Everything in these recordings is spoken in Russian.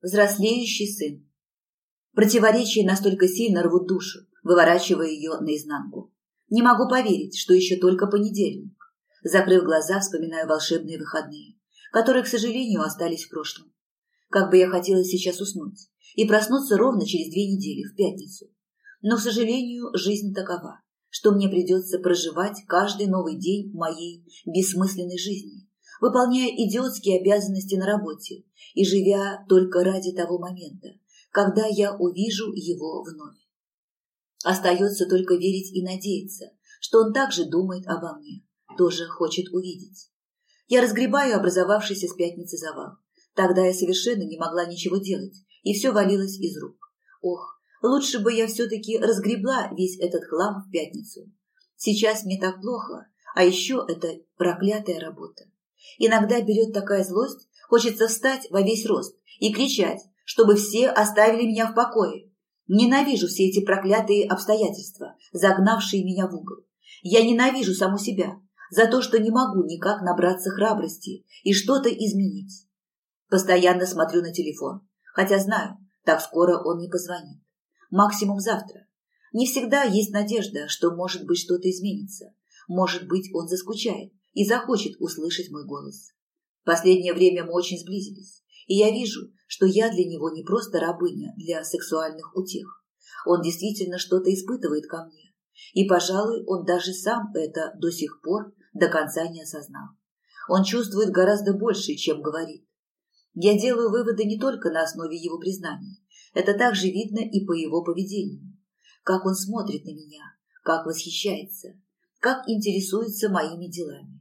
Взрослеющий сын. Противоречия настолько сильно рвут душу, выворачивая ее наизнанку. Не могу поверить, что еще только понедельник. Закрыв глаза, вспоминаю волшебные выходные, которые, к сожалению, остались в прошлом. Как бы я хотела сейчас уснуть и проснуться ровно через две недели, в пятницу. Но, к сожалению, жизнь такова, что мне придется проживать каждый новый день моей бессмысленной жизни, выполняя идиотские обязанности на работе и живя только ради того момента, когда я увижу его вновь. Остается только верить и надеяться, что он также думает обо мне, тоже хочет увидеть. Я разгребаю образовавшийся с пятницы завал. Тогда я совершенно не могла ничего делать, и все валилось из рук. Ох, лучше бы я все-таки разгребла весь этот хлам в пятницу. Сейчас мне так плохо, а еще это проклятая работа. Иногда берет такая злость, хочется встать во весь рост и кричать, чтобы все оставили меня в покое. Ненавижу все эти проклятые обстоятельства, загнавшие меня в угол. Я ненавижу саму себя за то, что не могу никак набраться храбрости и что-то изменить. Постоянно смотрю на телефон, хотя знаю, так скоро он не позвонит. Максимум завтра. Не всегда есть надежда, что, может быть, что-то изменится. Может быть, он заскучает и захочет услышать мой голос. Последнее время мы очень сблизились, и я вижу, что я для него не просто рабыня для сексуальных утех. Он действительно что-то испытывает ко мне, и, пожалуй, он даже сам это до сих пор до конца не осознал. Он чувствует гораздо больше, чем говорит. Я делаю выводы не только на основе его признаний. Это также видно и по его поведению. Как он смотрит на меня, как восхищается, как интересуется моими делами.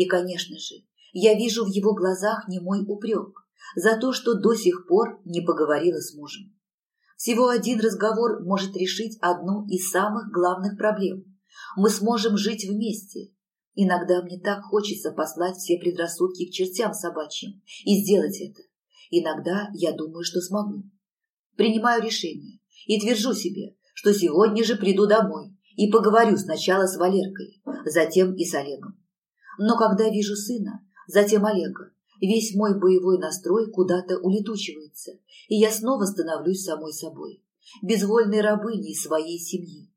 И, конечно же, я вижу в его глазах не мой упрек за то, что до сих пор не поговорила с мужем. Всего один разговор может решить одну из самых главных проблем. Мы сможем жить вместе. Иногда мне так хочется послать все предрассудки к чертям собачьим и сделать это. Иногда я думаю, что смогу. Принимаю решение и твержу себе, что сегодня же приду домой и поговорю сначала с Валеркой, затем и с Олегом. Но когда вижу сына, затем Олега, весь мой боевой настрой куда-то улетучивается, и я снова становлюсь самой собой, безвольной рабыней своей семьи.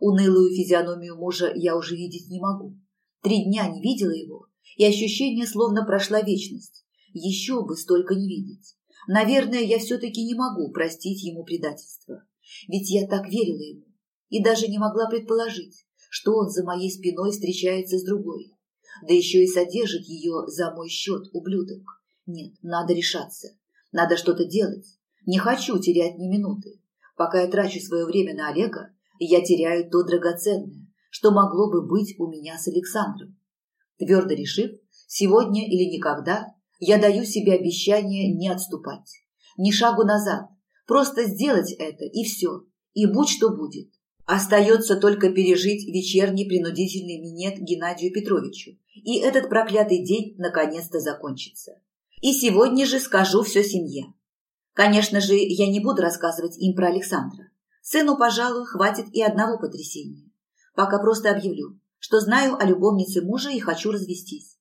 Унылую физиономию мужа я уже видеть не могу. Три дня не видела его, и ощущение словно прошла вечность. Еще бы столько не видеть. Наверное, я все-таки не могу простить ему предательство. Ведь я так верила ему и даже не могла предположить, что он за моей спиной встречается с другой да еще и содержит ее за мой счет, ублюдок. Нет, надо решаться. Надо что-то делать. Не хочу терять ни минуты. Пока я трачу свое время на Олега, я теряю то драгоценное, что могло бы быть у меня с Александром. Твердо решив, сегодня или никогда, я даю себе обещание не отступать. Ни шагу назад. Просто сделать это, и все. И будь что будет. Остается только пережить вечерний принудительный минет Геннадию Петровичу, и этот проклятый день наконец-то закончится. И сегодня же скажу все семье. Конечно же, я не буду рассказывать им про Александра. Сыну, пожалуй, хватит и одного потрясения. Пока просто объявлю, что знаю о любовнице мужа и хочу развестись.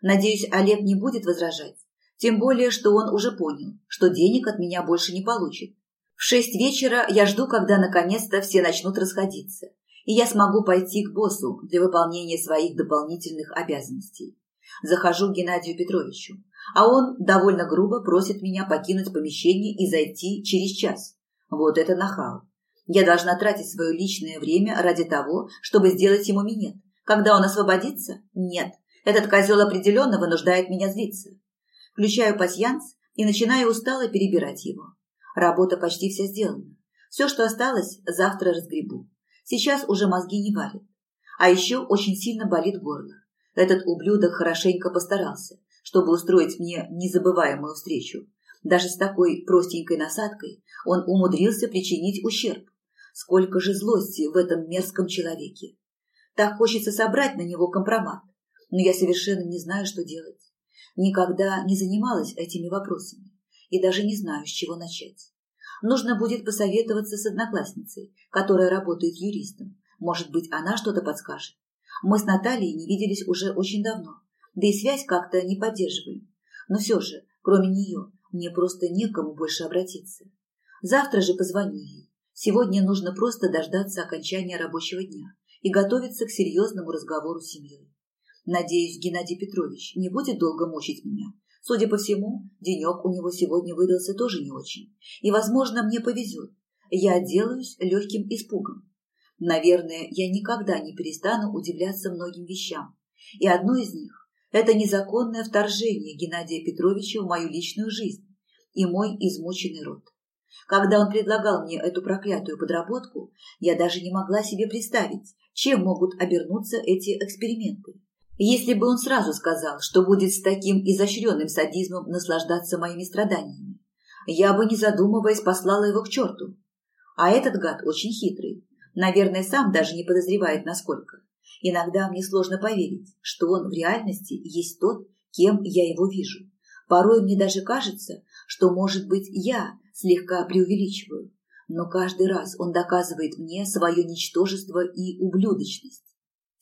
Надеюсь, Олег не будет возражать. Тем более, что он уже понял, что денег от меня больше не получит. В шесть вечера я жду, когда наконец-то все начнут расходиться, и я смогу пойти к боссу для выполнения своих дополнительных обязанностей. Захожу к Геннадию Петровичу, а он довольно грубо просит меня покинуть помещение и зайти через час. Вот это нахал. Я должна тратить свое личное время ради того, чтобы сделать ему минет. Когда он освободится? Нет. Этот козел определенно вынуждает меня злиться. Включаю пасьянс и начинаю устало перебирать его. Работа почти вся сделана. Все, что осталось, завтра разгребу. Сейчас уже мозги не варят. А еще очень сильно болит горло. Этот ублюдок хорошенько постарался, чтобы устроить мне незабываемую встречу. Даже с такой простенькой насадкой он умудрился причинить ущерб. Сколько же злости в этом мерзком человеке. Так хочется собрать на него компромат, но я совершенно не знаю, что делать. Никогда не занималась этими вопросами и даже не знаю, с чего начать. Нужно будет посоветоваться с одноклассницей, которая работает юристом. Может быть, она что-то подскажет. Мы с Натальей не виделись уже очень давно, да и связь как-то не поддерживаем. Но все же, кроме нее, Мне просто некому больше обратиться. Завтра же позвоню ей. Сегодня нужно просто дождаться окончания рабочего дня и готовиться к серьезному разговору с семьей. Надеюсь, Геннадий Петрович не будет долго мучить меня. Судя по всему, денек у него сегодня выдался тоже не очень. И, возможно, мне повезет. Я отделаюсь легким испугом. Наверное, я никогда не перестану удивляться многим вещам. И одно из них – это незаконное вторжение Геннадия Петровича в мою личную жизнь и мой измученный род. Когда он предлагал мне эту проклятую подработку, я даже не могла себе представить, чем могут обернуться эти эксперименты. Если бы он сразу сказал, что будет с таким изощренным садизмом наслаждаться моими страданиями, я бы, не задумываясь, послала его к черту. А этот гад очень хитрый. Наверное, сам даже не подозревает, насколько. Иногда мне сложно поверить, что он в реальности есть тот, кем я его вижу. Порой мне даже кажется, что, может быть, я слегка преувеличиваю. Но каждый раз он доказывает мне свое ничтожество и ублюдочность.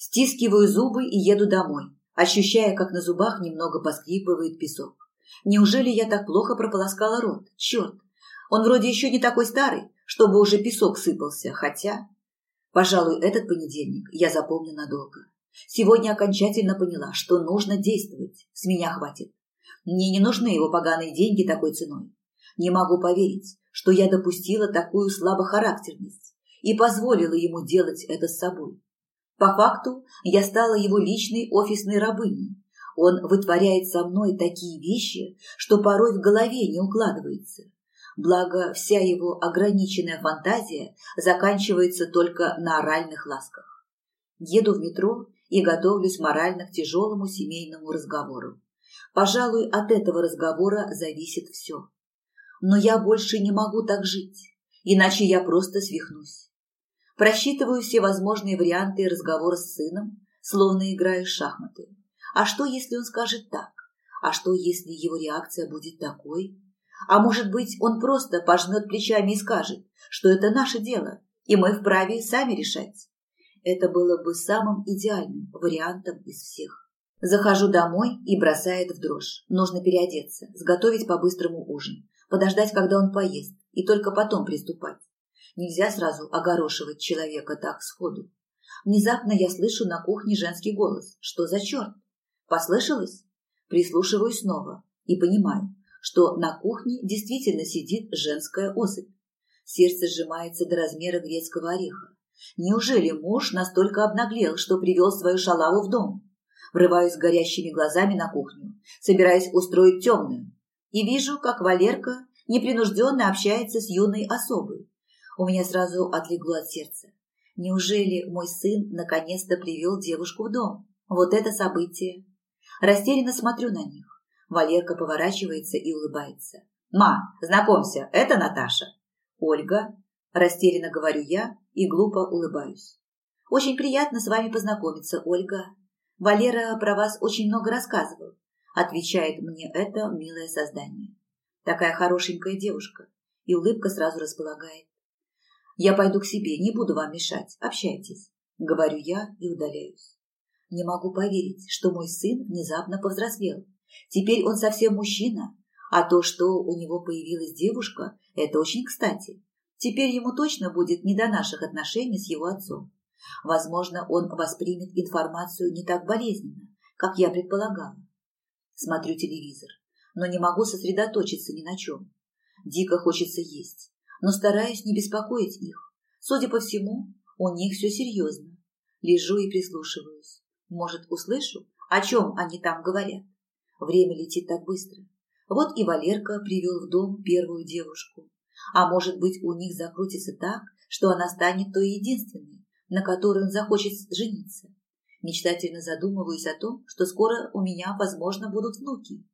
Стискиваю зубы и еду домой, ощущая, как на зубах немного поскрипывает песок. Неужели я так плохо прополоскала рот? Черт! Он вроде еще не такой старый, чтобы уже песок сыпался, хотя... Пожалуй, этот понедельник я запомню надолго. Сегодня окончательно поняла, что нужно действовать. С меня хватит. Мне не нужны его поганые деньги такой ценой. Не могу поверить, что я допустила такую слабохарактерность и позволила ему делать это с собой. По факту я стала его личной офисной рабыней. Он вытворяет со мной такие вещи, что порой в голове не укладывается. Благо, вся его ограниченная фантазия заканчивается только на оральных ласках. Еду в метро и готовлюсь морально к тяжелому семейному разговору. Пожалуй, от этого разговора зависит все. Но я больше не могу так жить, иначе я просто свихнусь. Просчитываю все возможные варианты разговора с сыном, словно играю в шахматы. А что, если он скажет так? А что, если его реакция будет такой? А может быть, он просто пожмет плечами и скажет, что это наше дело, и мы вправе сами решать? Это было бы самым идеальным вариантом из всех. Захожу домой и бросает в дрожь. Нужно переодеться, сготовить по-быстрому ужин, подождать, когда он поест, и только потом приступать. Нельзя сразу огорошивать человека так сходу. Внезапно я слышу на кухне женский голос. Что за черт? Послышалось? Прислушиваюсь снова и понимаю, что на кухне действительно сидит женская особь. Сердце сжимается до размера грецкого ореха. Неужели муж настолько обнаглел, что привел свою шалаву в дом? Врываюсь горящими глазами на кухню, собираясь устроить темную, и вижу, как Валерка непринужденно общается с юной особой. У меня сразу отлегло от сердца. Неужели мой сын наконец-то привел девушку в дом? Вот это событие. Растерянно смотрю на них. Валерка поворачивается и улыбается. «Ма, знакомься, это Наташа». «Ольга», – растерянно говорю я и глупо улыбаюсь. «Очень приятно с вами познакомиться, Ольга. Валера про вас очень много рассказывал», – отвечает мне это милое создание. Такая хорошенькая девушка, и улыбка сразу располагает. Я пойду к себе, не буду вам мешать. Общайтесь. Говорю я и удаляюсь. Не могу поверить, что мой сын внезапно повзрослел. Теперь он совсем мужчина, а то, что у него появилась девушка, это очень кстати. Теперь ему точно будет не до наших отношений с его отцом. Возможно, он воспримет информацию не так болезненно, как я предполагала. Смотрю телевизор, но не могу сосредоточиться ни на чем. Дико хочется есть но стараюсь не беспокоить их. Судя по всему, у них все серьезно. Лежу и прислушиваюсь. Может, услышу, о чем они там говорят. Время летит так быстро. Вот и Валерка привел в дом первую девушку. А может быть, у них закрутится так, что она станет той единственной, на которой он захочет жениться. Мечтательно задумываюсь о том, что скоро у меня, возможно, будут внуки.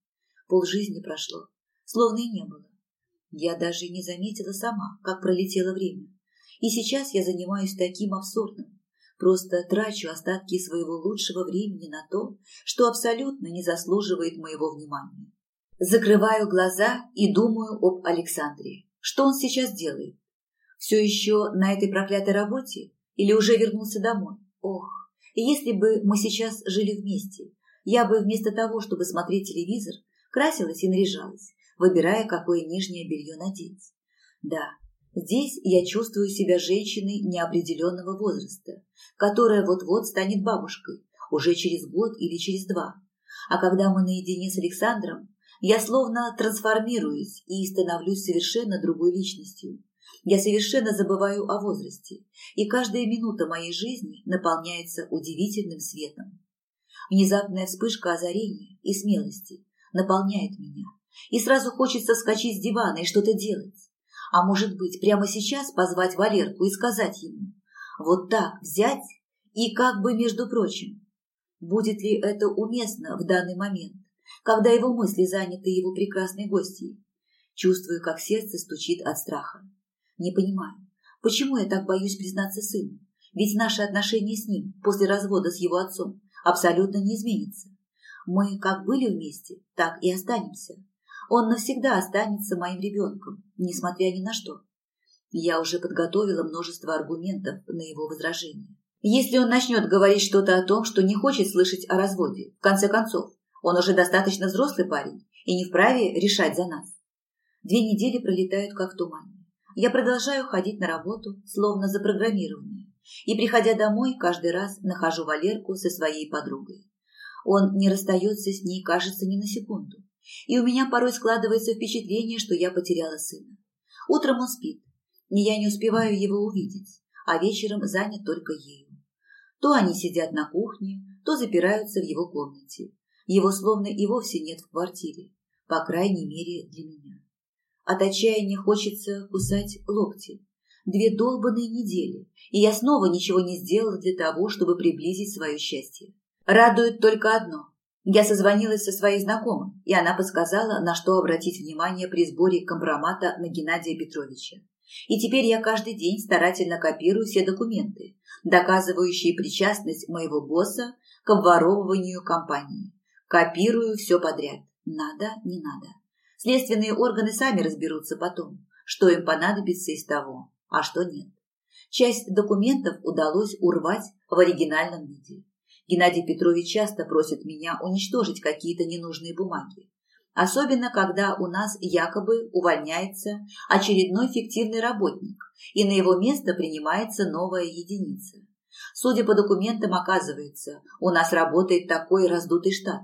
Полжизни прошло, словно и не было. Я даже не заметила сама, как пролетело время. И сейчас я занимаюсь таким абсурдным. Просто трачу остатки своего лучшего времени на то, что абсолютно не заслуживает моего внимания. Закрываю глаза и думаю об Александре. Что он сейчас делает? Все еще на этой проклятой работе? Или уже вернулся домой? Ох, если бы мы сейчас жили вместе, я бы вместо того, чтобы смотреть телевизор, красилась и наряжалась, выбирая, какое нижнее белье надеть. Да, здесь я чувствую себя женщиной неопределенного возраста, которая вот-вот станет бабушкой, уже через год или через два. А когда мы наедине с Александром, я словно трансформируюсь и становлюсь совершенно другой личностью. Я совершенно забываю о возрасте, и каждая минута моей жизни наполняется удивительным светом. Внезапная вспышка озарения и смелости наполняет меня, и сразу хочется вскочить с дивана и что-то делать. А может быть, прямо сейчас позвать Валерку и сказать ему, вот так взять и как бы, между прочим, будет ли это уместно в данный момент, когда его мысли заняты его прекрасной гостьей. Чувствую, как сердце стучит от страха. Не понимаю, почему я так боюсь признаться сыну, ведь наши отношения с ним после развода с его отцом абсолютно не изменятся. Мы как были вместе, так и останемся. Он навсегда останется моим ребенком, несмотря ни на что. Я уже подготовила множество аргументов на его возражение. Если он начнет говорить что-то о том, что не хочет слышать о разводе, в конце концов, он уже достаточно взрослый парень и не вправе решать за нас. Две недели пролетают как в тумане. Я продолжаю ходить на работу, словно запрограммированная, и, приходя домой, каждый раз нахожу Валерку со своей подругой. Он не расстается с ней, кажется, ни на секунду. И у меня порой складывается впечатление, что я потеряла сына. Утром он спит, и я не успеваю его увидеть, а вечером занят только ею. То они сидят на кухне, то запираются в его комнате. Его словно и вовсе нет в квартире, по крайней мере для меня. От отчаяния хочется кусать локти. Две долбанные недели, и я снова ничего не сделала для того, чтобы приблизить свое счастье. Радует только одно. Я созвонилась со своей знакомой, и она подсказала, на что обратить внимание при сборе компромата на Геннадия Петровича. И теперь я каждый день старательно копирую все документы, доказывающие причастность моего босса к обворовыванию компании. Копирую все подряд. Надо, не надо. Следственные органы сами разберутся потом, что им понадобится из того, а что нет. Часть документов удалось урвать в оригинальном виде. Геннадий Петрович часто просит меня уничтожить какие-то ненужные бумаги. Особенно, когда у нас якобы увольняется очередной фиктивный работник, и на его место принимается новая единица. Судя по документам, оказывается, у нас работает такой раздутый штат.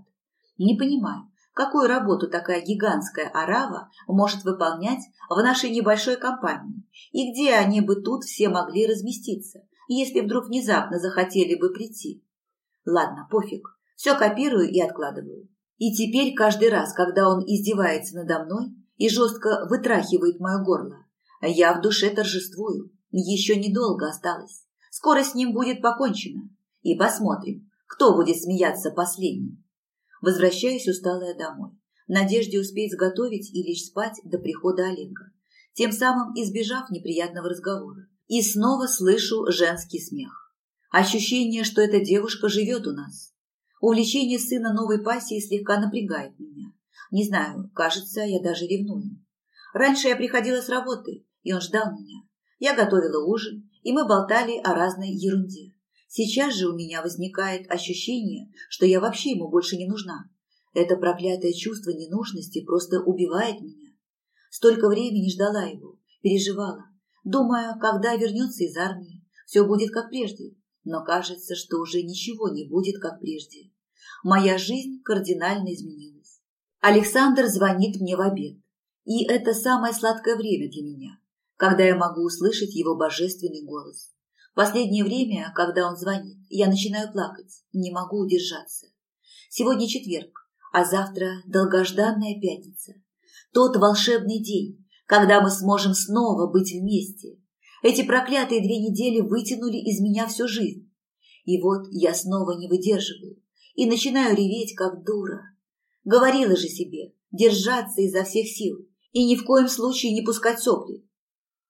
Не понимаю, какую работу такая гигантская арава может выполнять в нашей небольшой компании, и где они бы тут все могли разместиться, если вдруг внезапно захотели бы прийти. Ладно, пофиг, все копирую и откладываю. И теперь каждый раз, когда он издевается надо мной и жестко вытрахивает мое горло, я в душе торжествую. Еще недолго осталось. Скоро с ним будет покончено. И посмотрим, кто будет смеяться последним. Возвращаюсь усталая домой, в надежде успеть сготовить и лечь спать до прихода Олега, тем самым избежав неприятного разговора. И снова слышу женский смех. Ощущение, что эта девушка живет у нас, Увлечение сына новой пассией слегка напрягает меня. Не знаю, кажется, я даже ревную. Раньше я приходила с работы, и он ждал меня. Я готовила ужин, и мы болтали о разной ерунде. Сейчас же у меня возникает ощущение, что я вообще ему больше не нужна. Это проклятое чувство ненужности просто убивает меня. Столько времени ждала его, переживала, думая, когда вернется из армии, все будет как прежде. Но кажется, что уже ничего не будет как прежде моя жизнь кардинально изменилась. Александр звонит мне в обед, и это самое сладкое время для меня, когда я могу услышать его божественный голос. Последнее время, когда он звонит, я начинаю плакать, не могу удержаться. Сегодня четверг, а завтра долгожданная пятница. Тот волшебный день, когда мы сможем снова быть вместе. Эти проклятые две недели вытянули из меня всю жизнь. И вот я снова не выдерживаю и начинаю реветь, как дура. Говорила же себе держаться изо всех сил и ни в коем случае не пускать сопли.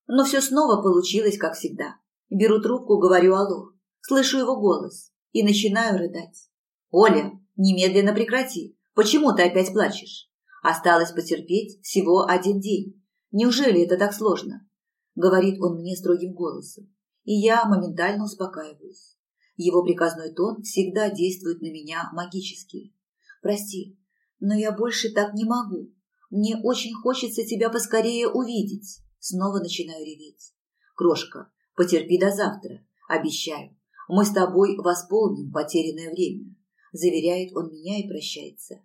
Но все снова получилось, как всегда. Беру трубку, говорю «Алло», слышу его голос и начинаю рыдать. «Оля, немедленно прекрати. Почему ты опять плачешь? Осталось потерпеть всего один день. Неужели это так сложно?» Говорит он мне строгим голосом, и я моментально успокаиваюсь. Его приказной тон всегда действует на меня магически. Прости, но я больше так не могу. Мне очень хочется тебя поскорее увидеть. Снова начинаю реветь. Крошка, потерпи до завтра. Обещаю. Мы с тобой восполним потерянное время. Заверяет он меня и прощается.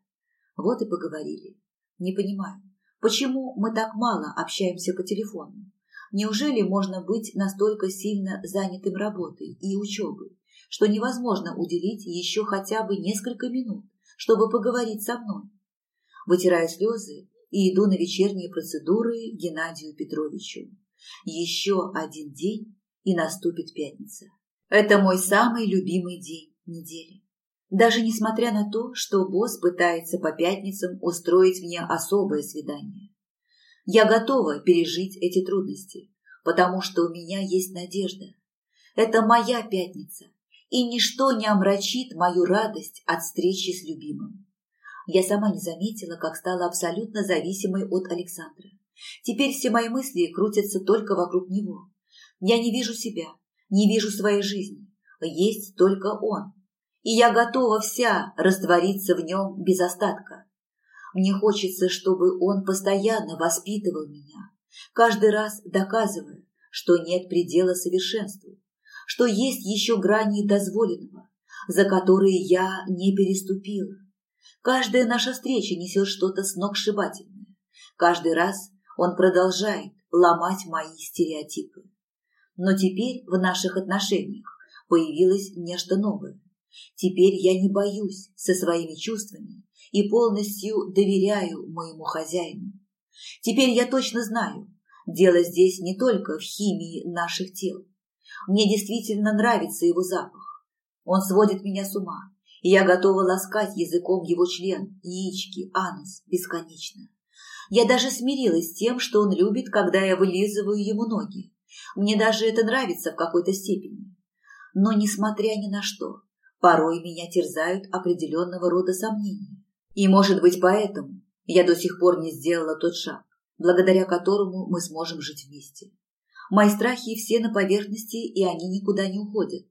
Вот и поговорили. Не понимаю, почему мы так мало общаемся по телефону? Неужели можно быть настолько сильно занятым работой и учебой, что невозможно уделить еще хотя бы несколько минут, чтобы поговорить со мной? Вытираю слезы и иду на вечерние процедуры Геннадию Петровичу. Еще один день, и наступит пятница. Это мой самый любимый день недели. Даже несмотря на то, что босс пытается по пятницам устроить мне особое свидание. Я готова пережить эти трудности, потому что у меня есть надежда. Это моя пятница, и ничто не омрачит мою радость от встречи с любимым. Я сама не заметила, как стала абсолютно зависимой от Александра. Теперь все мои мысли крутятся только вокруг него. Я не вижу себя, не вижу своей жизни. Есть только он и я готова вся раствориться в нем без остатка. Мне хочется, чтобы он постоянно воспитывал меня, каждый раз доказывая, что нет предела совершенству, что есть еще грани дозволенного, за которые я не переступила. Каждая наша встреча несет что-то сногсшибательное. Каждый раз он продолжает ломать мои стереотипы. Но теперь в наших отношениях появилось нечто новое. Теперь я не боюсь со своими чувствами и полностью доверяю моему хозяину. Теперь я точно знаю, дело здесь не только в химии наших тел. Мне действительно нравится его запах. Он сводит меня с ума, и я готова ласкать языком его член, яички, анус бесконечно. Я даже смирилась с тем, что он любит, когда я вылизываю ему ноги. Мне даже это нравится в какой-то степени. Но, несмотря ни на что, порой меня терзают определенного рода сомнения. И, может быть, поэтому я до сих пор не сделала тот шаг, благодаря которому мы сможем жить вместе. Мои страхи все на поверхности, и они никуда не уходят.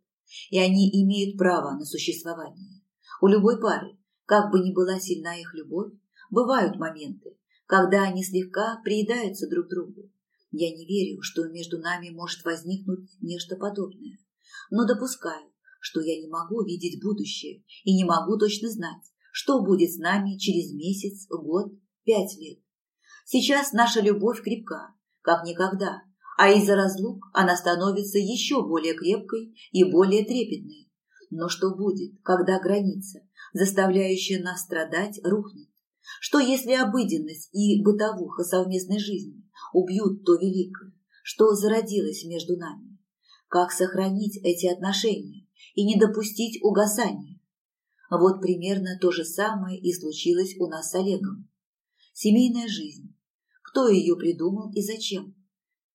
И они имеют право на существование. У любой пары, как бы ни была сильна их любовь, бывают моменты, когда они слегка приедаются друг другу. Я не верю, что между нами может возникнуть нечто подобное, но допускаю, что я не могу видеть будущее и не могу точно знать, что будет с нами через месяц, год, пять лет. Сейчас наша любовь крепка, как никогда, а из-за разлук она становится еще более крепкой и более трепетной. Но что будет, когда граница, заставляющая нас страдать, рухнет? Что если обыденность и бытовуха совместной жизни убьют то великое, что зародилось между нами? Как сохранить эти отношения, и не допустить угасания. Вот примерно то же самое и случилось у нас с Олегом. Семейная жизнь. Кто ее придумал и зачем?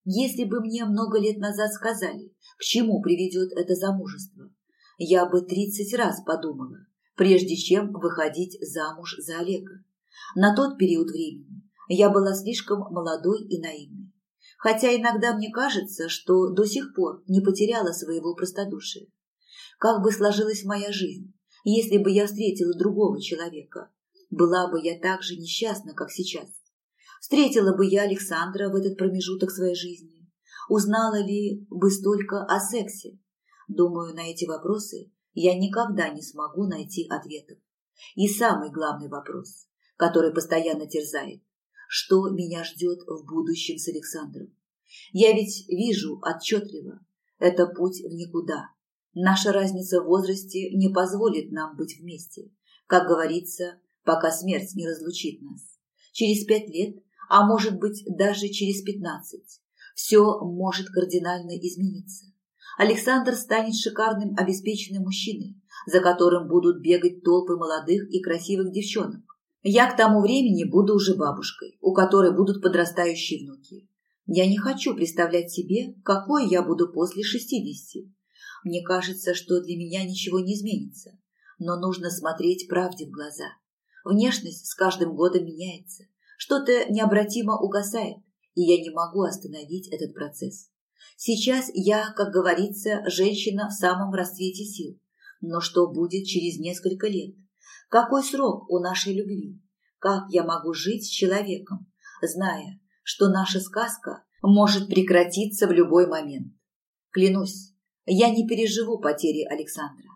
Если бы мне много лет назад сказали, к чему приведет это замужество, я бы тридцать раз подумала, прежде чем выходить замуж за Олега. На тот период времени я была слишком молодой и наивной. Хотя иногда мне кажется, что до сих пор не потеряла своего простодушия. Как бы сложилась моя жизнь, если бы я встретила другого человека? Была бы я так же несчастна, как сейчас? Встретила бы я Александра в этот промежуток своей жизни? Узнала ли бы столько о сексе? Думаю, на эти вопросы я никогда не смогу найти ответов. И самый главный вопрос, который постоянно терзает, что меня ждет в будущем с Александром? Я ведь вижу отчетливо, это путь в никуда. Наша разница в возрасте не позволит нам быть вместе. Как говорится, пока смерть не разлучит нас. Через пять лет, а может быть даже через пятнадцать, все может кардинально измениться. Александр станет шикарным обеспеченным мужчиной, за которым будут бегать толпы молодых и красивых девчонок. Я к тому времени буду уже бабушкой, у которой будут подрастающие внуки. Я не хочу представлять себе, какой я буду после шестидесяти. Мне кажется, что для меня ничего не изменится, но нужно смотреть правде в глаза. Внешность с каждым годом меняется, что-то необратимо угасает, и я не могу остановить этот процесс. Сейчас я, как говорится, женщина в самом расцвете сил. Но что будет через несколько лет? Какой срок у нашей любви? Как я могу жить с человеком, зная, что наша сказка может прекратиться в любой момент? Клянусь, я не переживу потери Александра.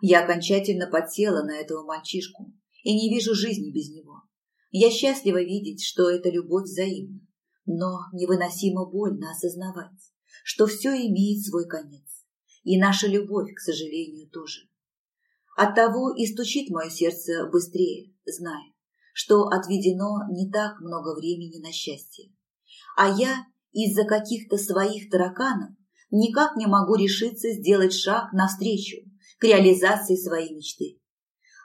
Я окончательно подсела на этого мальчишку и не вижу жизни без него. Я счастлива видеть, что эта любовь взаимна, но невыносимо больно осознавать, что все имеет свой конец, и наша любовь, к сожалению, тоже. Оттого и стучит мое сердце быстрее, зная, что отведено не так много времени на счастье. А я из-за каких-то своих тараканов никак не могу решиться сделать шаг навстречу к реализации своей мечты.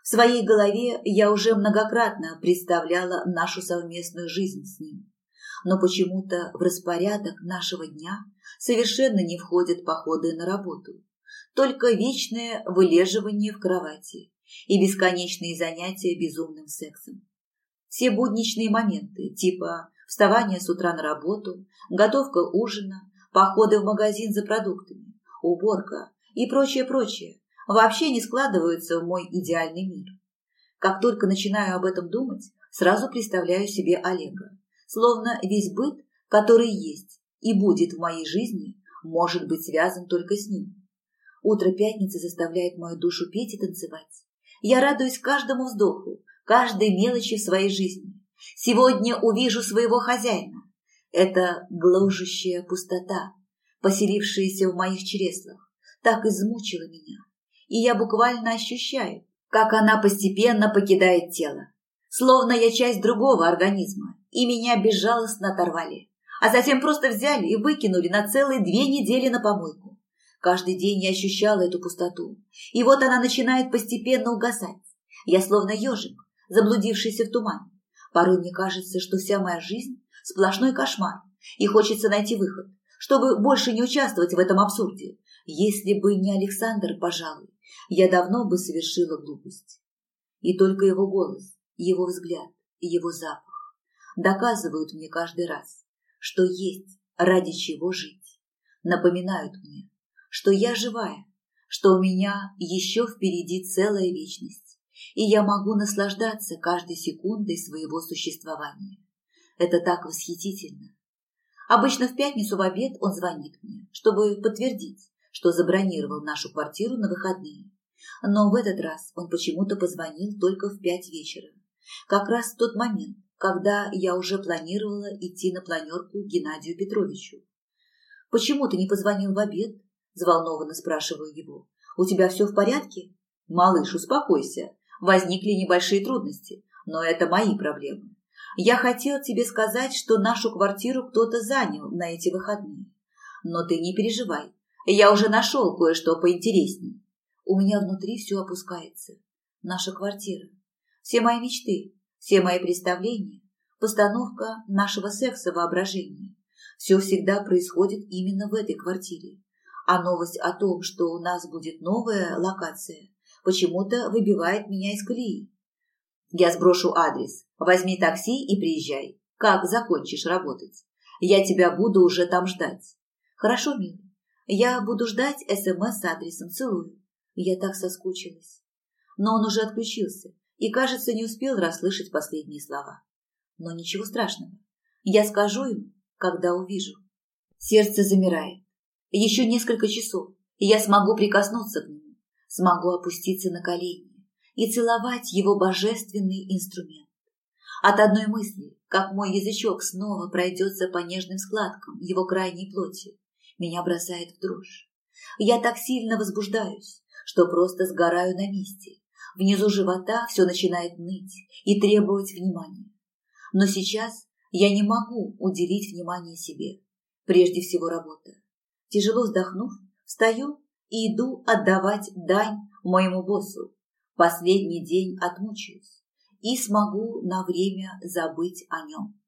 В своей голове я уже многократно представляла нашу совместную жизнь с ним, но почему-то в распорядок нашего дня совершенно не входят походы на работу, только вечное вылеживание в кровати и бесконечные занятия безумным сексом. Все будничные моменты, типа вставания с утра на работу, готовка ужина, походы в магазин за продуктами, уборка и прочее-прочее, вообще не складываются в мой идеальный мир. Как только начинаю об этом думать, сразу представляю себе Олега, словно весь быт, который есть и будет в моей жизни, может быть связан только с ним. Утро пятницы заставляет мою душу петь и танцевать. Я радуюсь каждому вздоху, каждой мелочи в своей жизни. Сегодня увижу своего хозяина, эта гложущая пустота, поселившаяся в моих чреслах, так измучила меня, и я буквально ощущаю, как она постепенно покидает тело. Словно я часть другого организма, и меня безжалостно оторвали, а затем просто взяли и выкинули на целые две недели на помойку. Каждый день я ощущала эту пустоту, и вот она начинает постепенно угасать. Я словно ежик, заблудившийся в тумане. Порой мне кажется, что вся моя жизнь Сплошной кошмар. И хочется найти выход, чтобы больше не участвовать в этом абсурде. Если бы не Александр, пожалуй, я давно бы совершила глупость. И только его голос, его взгляд, его запах доказывают мне каждый раз, что есть ради чего жить. Напоминают мне, что я живая, что у меня еще впереди целая вечность, и я могу наслаждаться каждой секундой своего существования. Это так восхитительно. Обычно в пятницу в обед он звонит мне, чтобы подтвердить, что забронировал нашу квартиру на выходные. Но в этот раз он почему-то позвонил только в пять вечера. Как раз в тот момент, когда я уже планировала идти на планерку к Геннадию Петровичу. «Почему ты не позвонил в обед?» – взволнованно спрашиваю его. «У тебя все в порядке?» «Малыш, успокойся. Возникли небольшие трудности, но это мои проблемы. Я хотел тебе сказать, что нашу квартиру кто-то занял на эти выходные. Но ты не переживай, я уже нашел кое-что поинтереснее. У меня внутри все опускается. Наша квартира. Все мои мечты, все мои представления, постановка нашего секса воображения. Все всегда происходит именно в этой квартире. А новость о том, что у нас будет новая локация, почему-то выбивает меня из колеи. Я сброшу адрес. Возьми такси и приезжай. Как закончишь работать? Я тебя буду уже там ждать. Хорошо, милый. Я буду ждать СМС с адресом. Целую. Я так соскучилась. Но он уже отключился и, кажется, не успел расслышать последние слова. Но ничего страшного. Я скажу ему, когда увижу. Сердце замирает. Еще несколько часов, и я смогу прикоснуться к нему, смогу опуститься на колени и целовать его божественный инструмент. От одной мысли, как мой язычок снова пройдется по нежным складкам его крайней плоти, меня бросает в дрожь. Я так сильно возбуждаюсь, что просто сгораю на месте. Внизу живота все начинает ныть и требовать внимания. Но сейчас я не могу уделить внимание себе. Прежде всего работа. Тяжело вздохнув, встаю и иду отдавать дань моему боссу, последний день отмучаюсь и смогу на время забыть о нем.